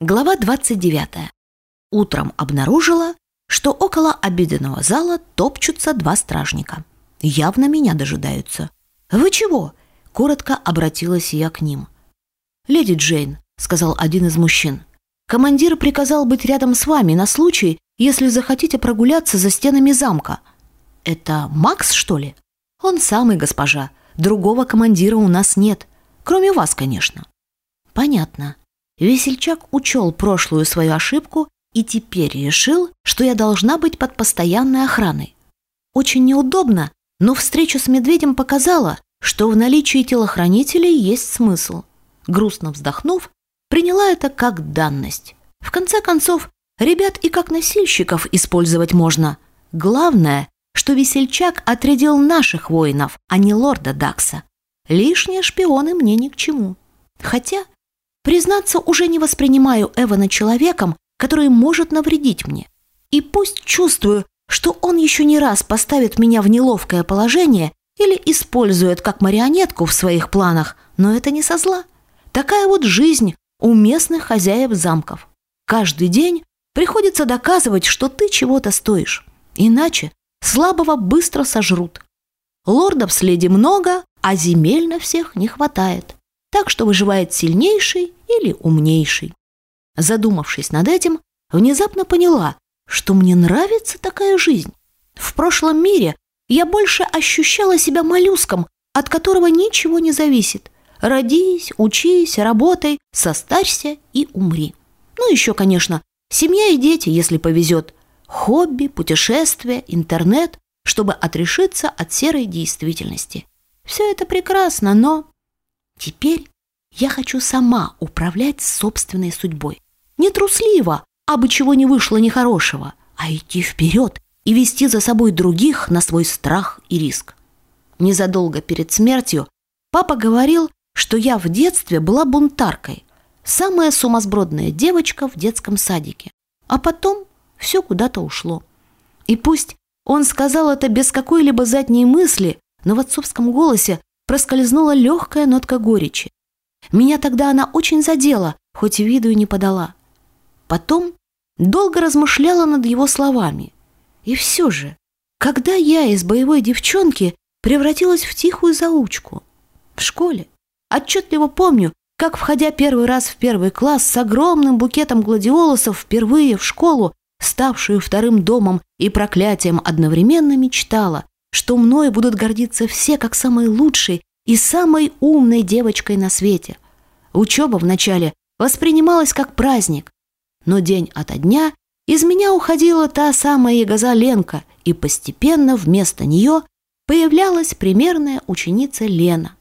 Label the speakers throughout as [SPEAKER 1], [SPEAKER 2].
[SPEAKER 1] Глава 29. Утром обнаружила, что около обеденного зала топчутся два стражника. Явно меня дожидаются. «Вы чего?» – коротко обратилась я к ним. «Леди Джейн», – сказал один из мужчин, – «командир приказал быть рядом с вами на случай, если захотите прогуляться за стенами замка». «Это Макс, что ли?» «Он самый, госпожа. Другого командира у нас нет. Кроме вас, конечно». «Понятно. Весельчак учел прошлую свою ошибку и теперь решил, что я должна быть под постоянной охраной. Очень неудобно, но встреча с медведем показала, что в наличии телохранителей есть смысл. Грустно вздохнув, приняла это как данность. В конце концов, ребят и как носильщиков использовать можно. Главное, что весельчак отрядил наших воинов, а не лорда Дакса. Лишние шпионы мне ни к чему. Хотя Признаться, уже не воспринимаю Эвана человеком, который может навредить мне. И пусть чувствую, что он еще не раз поставит меня в неловкое положение или использует как марионетку в своих планах, но это не со зла. Такая вот жизнь у местных хозяев замков. Каждый день приходится доказывать, что ты чего-то стоишь. Иначе слабого быстро сожрут. Лордов следи много, а земель на всех не хватает так что выживает сильнейший или умнейший. Задумавшись над этим, внезапно поняла, что мне нравится такая жизнь. В прошлом мире я больше ощущала себя моллюском, от которого ничего не зависит. Родись, учись, работай, состарься и умри. Ну, еще, конечно, семья и дети, если повезет. Хобби, путешествия, интернет, чтобы отрешиться от серой действительности. Все это прекрасно, но Теперь я хочу сама управлять собственной судьбой. Не трусливо, а бы чего не вышло нехорошего, а идти вперед и вести за собой других на свой страх и риск. Незадолго перед смертью папа говорил, что я в детстве была бунтаркой, самая сумасбродная девочка в детском садике. А потом все куда-то ушло. И пусть он сказал это без какой-либо задней мысли, но в отцовском голосе проскользнула легкая нотка горечи. Меня тогда она очень задела, хоть виду и не подала. Потом долго размышляла над его словами. И все же, когда я из боевой девчонки превратилась в тихую заучку? В школе. Отчетливо помню, как, входя первый раз в первый класс с огромным букетом гладиолусов впервые в школу, ставшую вторым домом и проклятием одновременно мечтала, что мною будут гордиться все как самой лучшей и самой умной девочкой на свете. Учеба вначале воспринималась как праздник, но день ото дня из меня уходила та самая ягоза Ленка, и постепенно вместо нее появлялась примерная ученица Лена.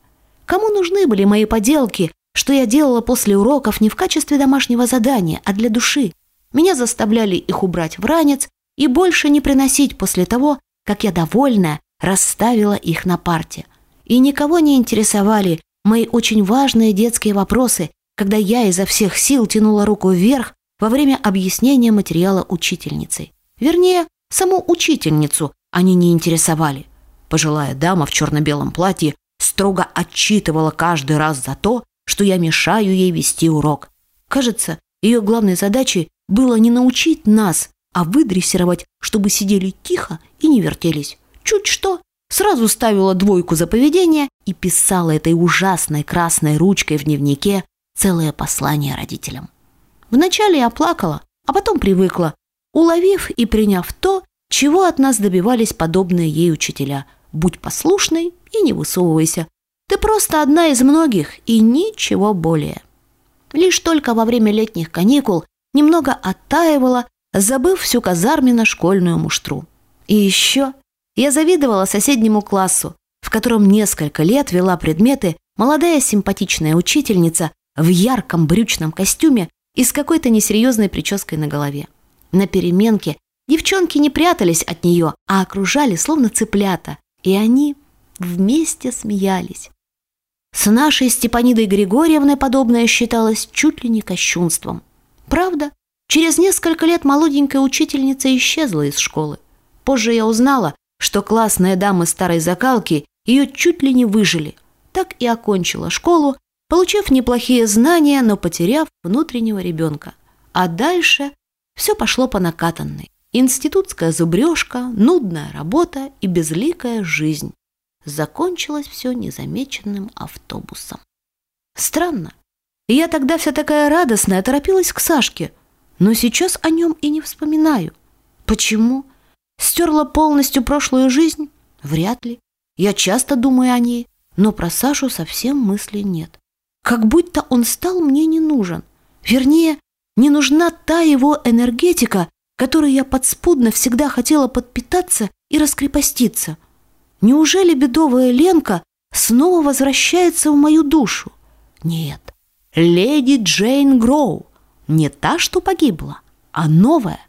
[SPEAKER 1] Кому нужны были мои поделки, что я делала после уроков не в качестве домашнего задания, а для души? Меня заставляли их убрать в ранец и больше не приносить после того, как я довольная расставила их на парте. И никого не интересовали мои очень важные детские вопросы, когда я изо всех сил тянула руку вверх во время объяснения материала учительницы. Вернее, саму учительницу они не интересовали. Пожилая дама в черно-белом платье строго отчитывала каждый раз за то, что я мешаю ей вести урок. Кажется, ее главной задачей было не научить нас, а выдрессировать, чтобы сидели тихо и не вертелись. Чуть что, сразу ставила двойку за поведение и писала этой ужасной красной ручкой в дневнике целое послание родителям. Вначале я плакала, а потом привыкла, уловив и приняв то, чего от нас добивались подобные ей учителя. Будь послушной и не высовывайся. Ты просто одна из многих и ничего более. Лишь только во время летних каникул немного оттаивала, забыв всю казармино-школьную муштру. И еще я завидовала соседнему классу, в котором несколько лет вела предметы молодая симпатичная учительница в ярком брючном костюме и с какой-то несерьезной прической на голове. На переменке девчонки не прятались от нее, а окружали словно цыплята, и они вместе смеялись. С нашей Степанидой Григорьевной подобное считалось чуть ли не кощунством. Правда, через несколько лет молоденькая учительница исчезла из школы. Позже я узнала, что классные дамы старой закалки ее чуть ли не выжили. Так и окончила школу, получив неплохие знания, но потеряв внутреннего ребенка. А дальше все пошло по накатанной. Институтская зубрежка, нудная работа и безликая жизнь. Закончилось все незамеченным автобусом. Странно. Я тогда вся такая радостная торопилась к Сашке, но сейчас о нем и не вспоминаю. Почему? Стерла полностью прошлую жизнь? Вряд ли. Я часто думаю о ней, но про Сашу совсем мыслей нет. Как будто он стал мне не нужен. Вернее, не нужна та его энергетика, которой я подспудно всегда хотела подпитаться и раскрепоститься. Неужели бедовая Ленка снова возвращается в мою душу? Нет, леди Джейн Гроу, не та, что погибла, а новая.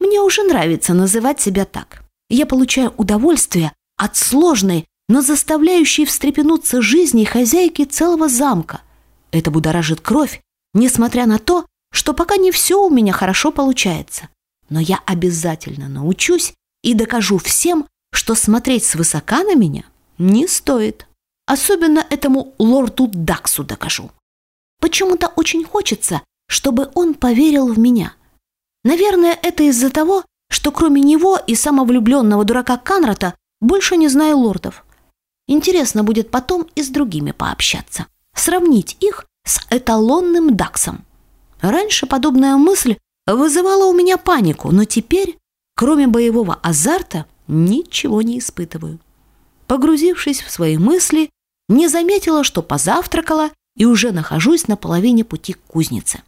[SPEAKER 1] Мне уже нравится называть себя так. Я получаю удовольствие от сложной, но заставляющей встрепенуться жизни хозяйки целого замка. Это будоражит кровь, несмотря на то, что пока не все у меня хорошо получается. Но я обязательно научусь и докажу всем, что смотреть свысока на меня не стоит. Особенно этому лорду Даксу докажу. Почему-то очень хочется, чтобы он поверил в меня. Наверное, это из-за того, что кроме него и самовлюбленного дурака Канрата больше не знаю лордов. Интересно будет потом и с другими пообщаться. Сравнить их с эталонным Даксом. Раньше подобная мысль вызывала у меня панику, но теперь, кроме боевого азарта, ничего не испытываю. Погрузившись в свои мысли, не заметила, что позавтракала и уже нахожусь на половине пути к кузнице.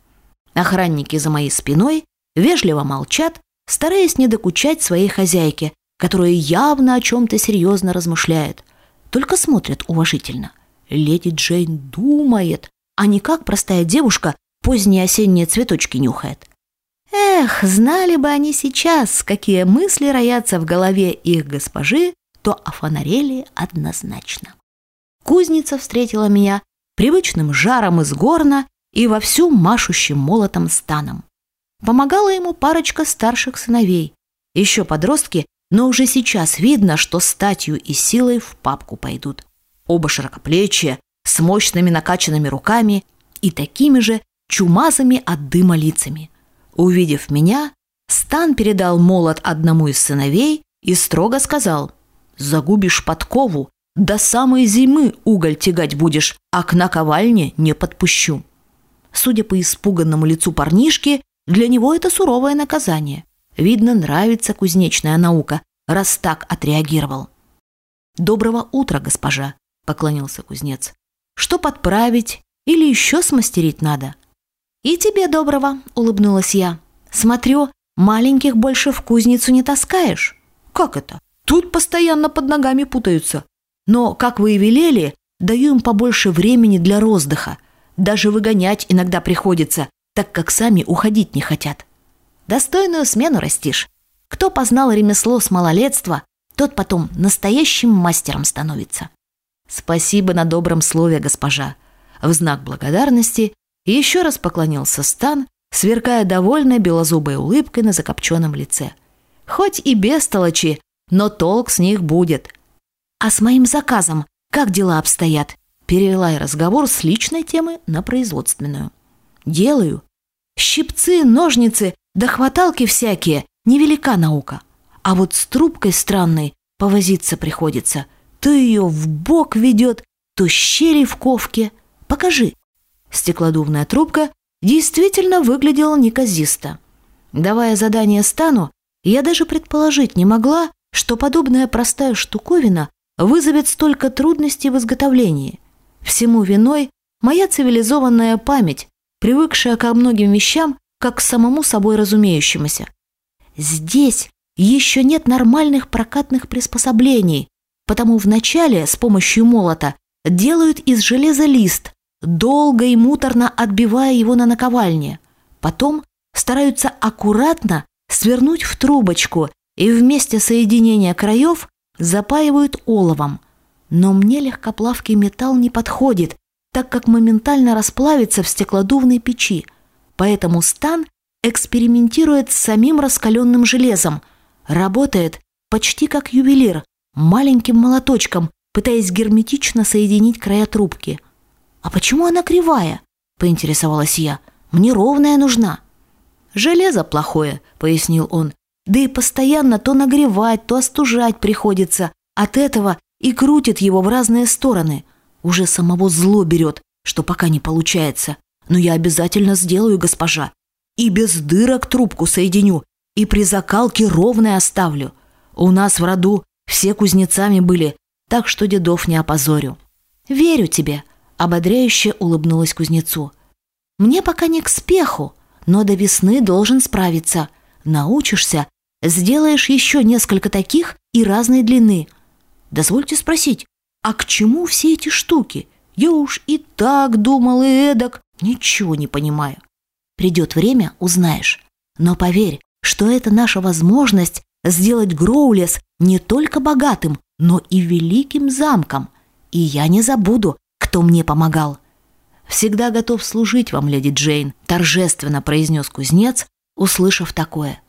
[SPEAKER 1] Охранники за моей спиной вежливо молчат, стараясь не докучать своей хозяйке, которая явно о чем-то серьезно размышляет, только смотрят уважительно. Леди Джейн думает, а не как простая девушка поздние осенние цветочки нюхает. Эх, знали бы они сейчас, какие мысли роятся в голове их госпожи, то офонарели однозначно. Кузница встретила меня привычным жаром из горна и вовсю машущим молотом станом. Помогала ему парочка старших сыновей, еще подростки, но уже сейчас видно, что статью и силой в папку пойдут. Оба широкоплечие, с мощными накачанными руками и такими же чумазами от дыма лицами. Увидев меня, Стан передал молот одному из сыновей и строго сказал «Загубишь подкову, до самой зимы уголь тягать будешь, а к наковальне не подпущу». Судя по испуганному лицу парнишки, для него это суровое наказание. Видно, нравится кузнечная наука, раз так отреагировал. «Доброго утра, госпожа», — поклонился кузнец. «Что подправить или еще смастерить надо?» «И тебе доброго», — улыбнулась я. «Смотрю, маленьких больше в кузницу не таскаешь». «Как это? Тут постоянно под ногами путаются. Но, как вы и велели, даю им побольше времени для роздыха. Даже выгонять иногда приходится, так как сами уходить не хотят. Достойную смену растишь. Кто познал ремесло с малолетства, тот потом настоящим мастером становится. Спасибо на добром слове, госпожа. В знак благодарности еще раз поклонился Стан, сверкая довольной белозубой улыбкой на закопченном лице. Хоть и без толочи, но толк с них будет. А с моим заказом как дела обстоят? Перевела я разговор с личной темы на производственную. Делаю. Щипцы, ножницы, да хваталки всякие, невелика наука. А вот с трубкой странной повозиться приходится. То ее в бок ведет, то щели в ковке. Покажи. Стеклодувная трубка действительно выглядела неказисто. Давая задание Стану, я даже предположить не могла, что подобная простая штуковина вызовет столько трудностей в изготовлении. Всему виной моя цивилизованная память, привыкшая ко многим вещам, как к самому собой разумеющемуся. Здесь еще нет нормальных прокатных приспособлений, потому вначале с помощью молота делают из железа лист, долго и муторно отбивая его на наковальне. Потом стараются аккуратно свернуть в трубочку и вместе соединения краев запаивают оловом. Но мне легкоплавкий металл не подходит, так как моментально расплавится в стеклодувной печи. Поэтому Стан экспериментирует с самим раскаленным железом. Работает почти как ювелир, маленьким молоточком, пытаясь герметично соединить края трубки – «А почему она кривая?» – поинтересовалась я. «Мне ровная нужна». «Железо плохое», — пояснил он. «Да и постоянно то нагревать, то остужать приходится. От этого и крутит его в разные стороны. Уже самого зло берет, что пока не получается. Но я обязательно сделаю, госпожа. И без дырок трубку соединю, и при закалке ровное оставлю. У нас в роду все кузнецами были, так что дедов не опозорю». «Верю тебе», — ободряюще улыбнулась кузнецу. «Мне пока не к спеху, но до весны должен справиться. Научишься, сделаешь еще несколько таких и разной длины. Дозвольте спросить, а к чему все эти штуки? Я уж и так думал, и эдак. Ничего не понимаю. Придет время, узнаешь. Но поверь, что это наша возможность сделать Гроулес не только богатым, но и великим замком. И я не забуду, кто мне помогал. «Всегда готов служить вам, леди Джейн», – торжественно произнес кузнец, услышав такое.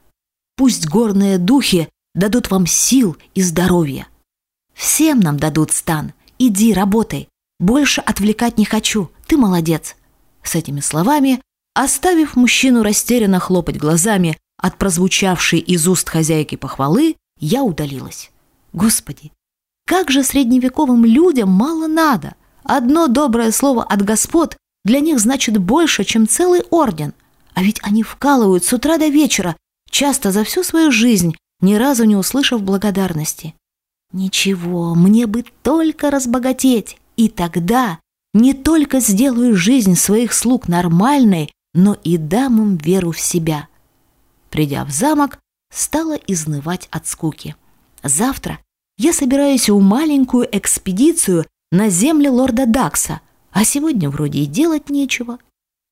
[SPEAKER 1] «Пусть горные духи дадут вам сил и здоровья. Всем нам дадут стан. Иди, работай. Больше отвлекать не хочу. Ты молодец». С этими словами, оставив мужчину растерянно хлопать глазами от прозвучавшей из уст хозяйки похвалы, я удалилась. Господи, как же средневековым людям мало надо! Одно доброе слово от господ для них значит больше, чем целый орден. А ведь они вкалывают с утра до вечера, часто за всю свою жизнь, ни разу не услышав благодарности. Ничего, мне бы только разбогатеть, и тогда не только сделаю жизнь своих слуг нормальной, но и дам им веру в себя. Придя в замок, стала изнывать от скуки. Завтра я собираюсь в маленькую экспедицию на земли лорда Дакса, а сегодня вроде и делать нечего.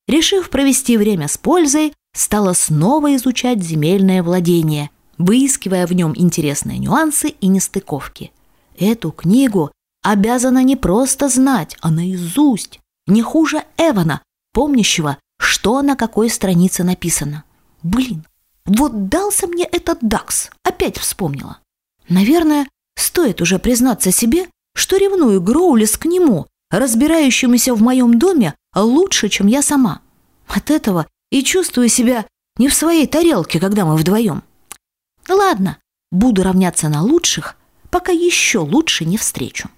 [SPEAKER 1] Решив провести время с пользой, стала снова изучать земельное владение, выискивая в нем интересные нюансы и нестыковки. Эту книгу обязана не просто знать, а наизусть, не хуже Эвана, помнящего, что на какой странице написано. Блин, вот дался мне этот Дакс, опять вспомнила. Наверное, стоит уже признаться себе, что ревную Гроулис к нему, разбирающемуся в моем доме лучше, чем я сама. От этого и чувствую себя не в своей тарелке, когда мы вдвоем. Ладно, буду равняться на лучших, пока еще лучше не встречу.